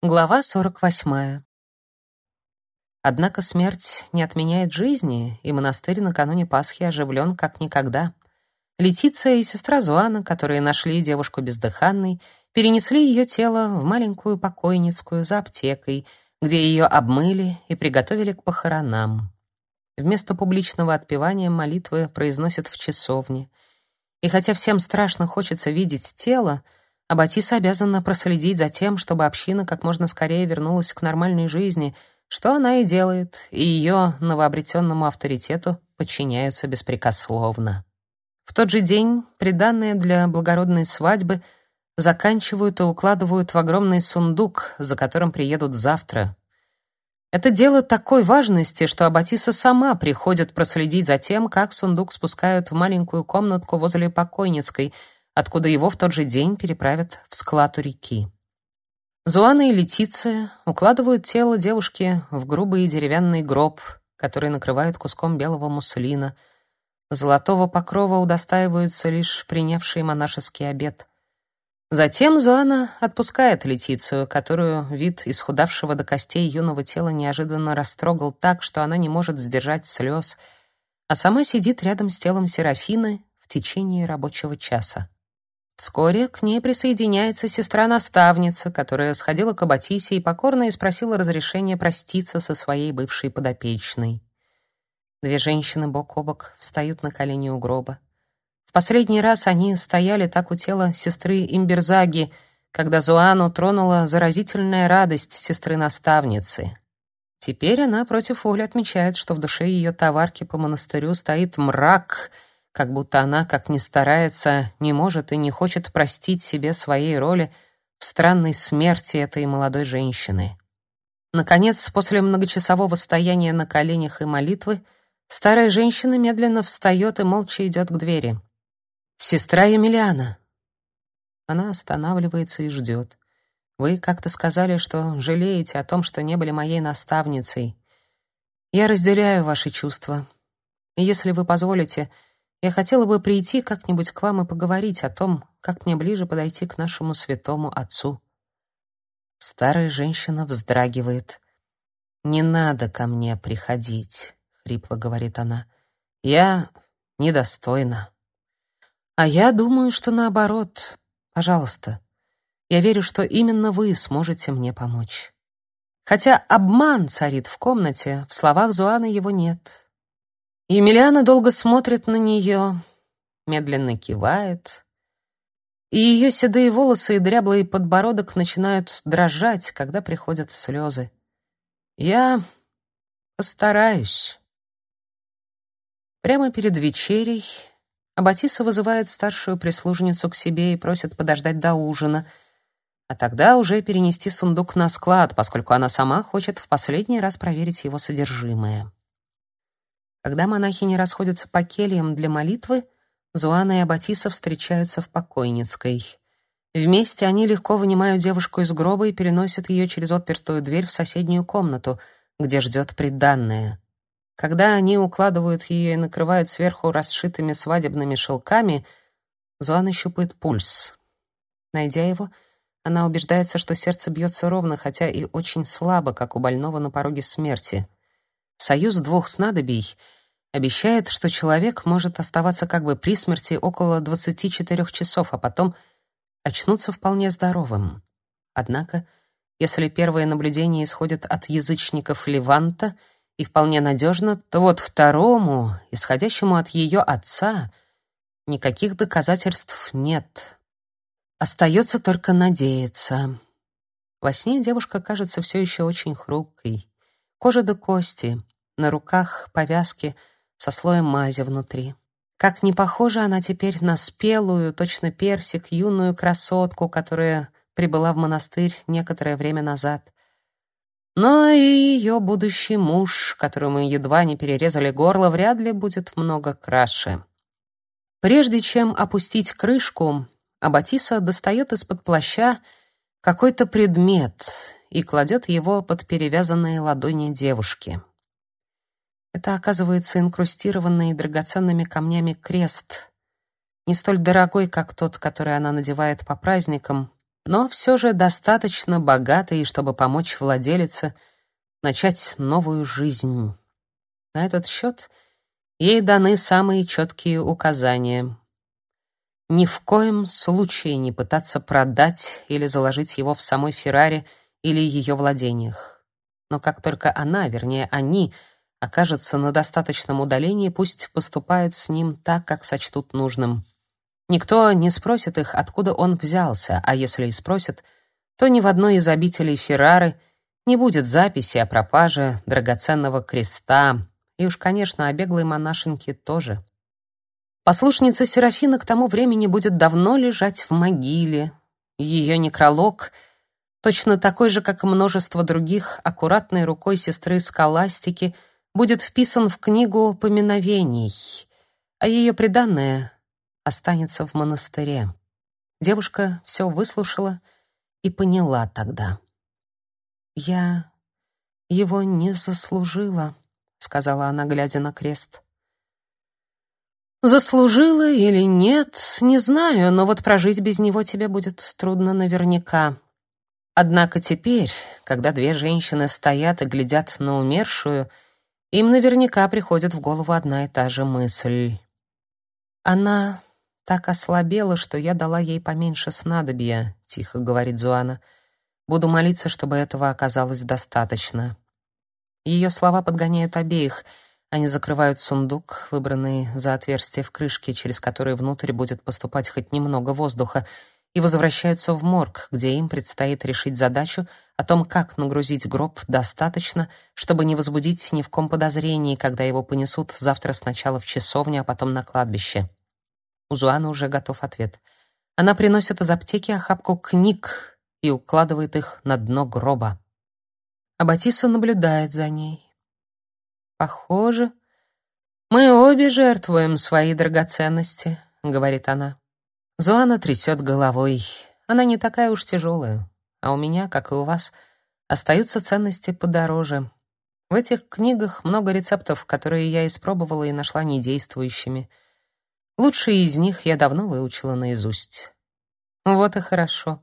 Глава 48. Однако смерть не отменяет жизни, и монастырь накануне Пасхи оживлен как никогда. Летиция и сестра Зуана, которые нашли девушку бездыханной, перенесли ее тело в маленькую покойницкую за аптекой, где ее обмыли и приготовили к похоронам. Вместо публичного отпевания молитвы произносят в часовне. И хотя всем страшно хочется видеть тело, Аббатиса обязана проследить за тем, чтобы община как можно скорее вернулась к нормальной жизни, что она и делает, и ее новообретенному авторитету подчиняются беспрекословно. В тот же день приданное для благородной свадьбы заканчивают и укладывают в огромный сундук, за которым приедут завтра. Это дело такой важности, что Аббатиса сама приходит проследить за тем, как сундук спускают в маленькую комнатку возле покойницкой — откуда его в тот же день переправят в склад у реки. Зуана и Летиция укладывают тело девушки в грубый деревянный гроб, который накрывают куском белого муслина. Золотого покрова удостаиваются лишь принявшие монашеский обет. Затем Зуана отпускает Летицию, которую вид исхудавшего до костей юного тела неожиданно растрогал так, что она не может сдержать слез, а сама сидит рядом с телом Серафины в течение рабочего часа. Вскоре к ней присоединяется сестра-наставница, которая сходила к Аббатисе и покорно и спросила разрешения проститься со своей бывшей подопечной. Две женщины бок о бок встают на колени у гроба. В последний раз они стояли так у тела сестры Имберзаги, когда Зуану тронула заразительная радость сестры-наставницы. Теперь она против воли отмечает, что в душе ее товарки по монастырю стоит мрак — как будто она, как ни старается, не может и не хочет простить себе своей роли в странной смерти этой молодой женщины. Наконец, после многочасового стояния на коленях и молитвы, старая женщина медленно встает и молча идет к двери. «Сестра Емельяна!» Она останавливается и ждет. «Вы как-то сказали, что жалеете о том, что не были моей наставницей. Я разделяю ваши чувства. Если вы позволите, — я хотела бы прийти как-нибудь к вам и поговорить о том, как мне ближе подойти к нашему святому отцу. Старая женщина вздрагивает. Не надо ко мне приходить, хрипло говорит она. Я недостойна. А я думаю, что наоборот. Пожалуйста. Я верю, что именно вы сможете мне помочь. Хотя обман царит в комнате, в словах Зуаны его нет. Емельяна долго смотрит на нее, медленно кивает, и ее седые волосы и дряблый подбородок начинают дрожать, когда приходят слезы. Я постараюсь. Прямо перед вечерей Аббатиса вызывает старшую прислужницу к себе и просит подождать до ужина, а тогда уже перенести сундук на склад, поскольку она сама хочет в последний раз проверить его содержимое. Когда монахини расходятся по кельям для молитвы, Зуана и Аббатиса встречаются в покойницкой. Вместе они легко вынимают девушку из гроба и переносят ее через отпертую дверь в соседнюю комнату, где ждет приданное. Когда они укладывают ее и накрывают сверху расшитыми свадебными шелками, Зуана щупает пульс. Найдя его, она убеждается, что сердце бьется ровно, хотя и очень слабо, как у больного на пороге смерти. Союз двух снадобий обещает, что человек может оставаться как бы при смерти около 24 часов, а потом очнуться вполне здоровым. Однако, если первое наблюдение исходит от язычников Леванта и вполне надежно, то вот второму, исходящему от ее отца, никаких доказательств нет. Остается только надеяться. Во сне девушка кажется все еще очень хрупкой. Кожа до кости, на руках повязки со слоем мази внутри. Как не похожа она теперь на спелую, точно персик, юную красотку, которая прибыла в монастырь некоторое время назад. Но и ее будущий муж, которому едва не перерезали горло, вряд ли будет много краше. Прежде чем опустить крышку, Абатиса достает из-под плаща какой-то предмет и кладет его под перевязанные ладони девушки. Это оказывается инкрустированный драгоценными камнями крест, не столь дорогой, как тот, который она надевает по праздникам, но все же достаточно богатой, чтобы помочь владелице начать новую жизнь. На этот счет ей даны самые четкие указания. Ни в коем случае не пытаться продать или заложить его в самой Феррари или ее владениях. Но как только она, вернее, они, окажутся на достаточном удалении, пусть поступают с ним так, как сочтут нужным. Никто не спросит их, откуда он взялся, а если и спросит, то ни в одной из обителей Феррары не будет записи о пропаже драгоценного креста, и уж, конечно, о беглой монашенке тоже. Послушница Серафина к тому времени будет давно лежать в могиле. Ее некролог, точно такой же, как и множество других, аккуратной рукой сестры Скаластики, будет вписан в книгу поминовений, а ее приданное останется в монастыре. Девушка все выслушала и поняла тогда. «Я его не заслужила», — сказала она, глядя на крест. Заслужила или нет, не знаю, но вот прожить без него тебе будет трудно наверняка. Однако теперь, когда две женщины стоят и глядят на умершую, им наверняка приходит в голову одна и та же мысль. Она так ослабела, что я дала ей поменьше снадобья, тихо говорит Зуана. Буду молиться, чтобы этого оказалось достаточно. Ее слова подгоняют обеих — они закрывают сундук, выбранный за отверстие в крышке, через которое внутрь будет поступать хоть немного воздуха, и возвращаются в морг, где им предстоит решить задачу о том, как нагрузить гроб достаточно, чтобы не возбудить ни в ком подозрений, когда его понесут завтра сначала в часовню, а потом на кладбище. У Зуаны уже готов ответ. Она приносит из аптеки охапку книг и укладывает их на дно гроба. Аббатиса наблюдает за ней. Похоже, мы обе жертвуем свои драгоценности, говорит она. Зоана трясет головой. Она не такая уж тяжелая, а у меня, как и у вас, остаются ценности подороже. В этих книгах много рецептов, которые я испробовала и нашла недействующими. Лучшие из них я давно выучила наизусть. Вот и хорошо.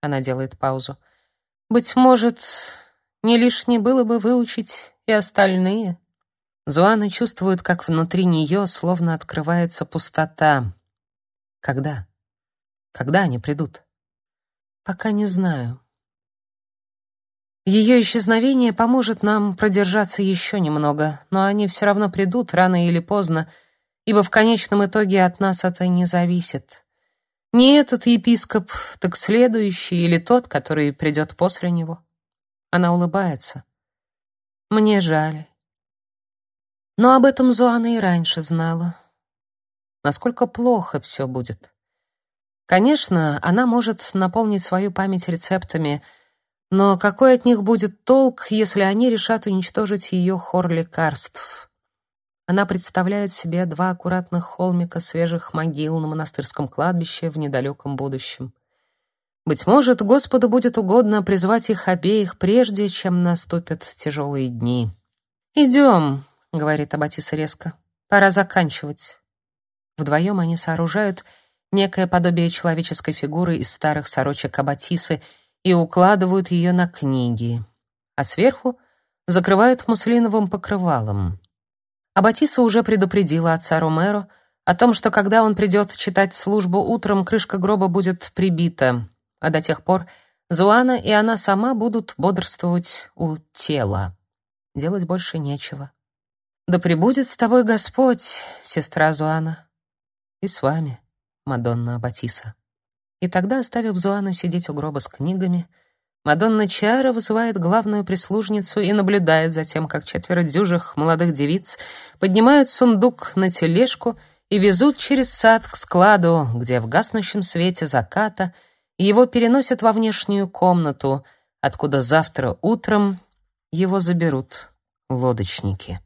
Она делает паузу. Быть может, не лишне было бы выучить и остальные. Зуана чувствует, как внутри нее словно открывается пустота. Когда? Когда они придут? Пока не знаю. Ее исчезновение поможет нам продержаться еще немного, но они все равно придут рано или поздно, ибо в конечном итоге от нас это не зависит. Не этот епископ, так следующий или тот, который придет после него. Она улыбается. Мне жаль. Но об этом Зуана и раньше знала. Насколько плохо все будет. Конечно, она может наполнить свою память рецептами, но какой от них будет толк, если они решат уничтожить ее хор лекарств? Она представляет себе два аккуратных холмика свежих могил на монастырском кладбище в недалеком будущем. Быть может, Господу будет угодно призвать их обеих прежде, чем наступят тяжелые дни. «Идем», — говорит Аббатиса резко. «Пора заканчивать». Вдвоем они сооружают некое подобие человеческой фигуры из старых сорочек Аббатисы и укладывают ее на книги, а сверху закрывают муслиновым покрывалом. Аббатиса уже предупредила отца Ромеро о том, что когда он придет читать службу утром, крышка гроба будет прибита, а до тех пор Зуана и она сама будут бодрствовать у тела. Делать больше нечего. Да пребудет с тобой Господь, сестра Зуана, и с вами, Мадонна Аббатиса. И тогда, оставив Зуану сидеть у гроба с книгами, Мадонна Чара вызывает главную прислужницу и наблюдает за тем, как четверо дюжих молодых девиц поднимают сундук на тележку и везут через сад к складу, где в гаснущем свете заката — его переносят во внешнюю комнату, откуда завтра утром его заберут лодочники.